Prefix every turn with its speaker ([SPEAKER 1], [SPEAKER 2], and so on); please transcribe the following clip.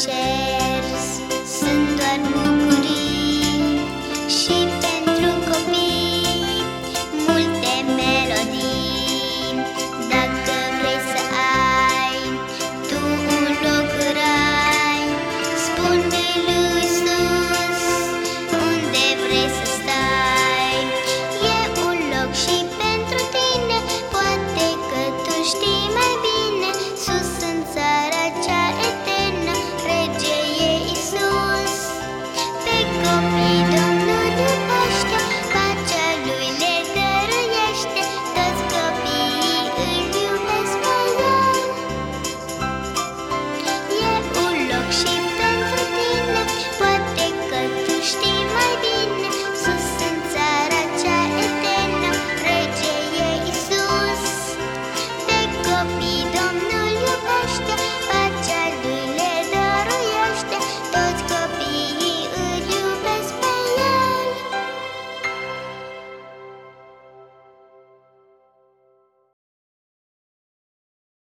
[SPEAKER 1] share.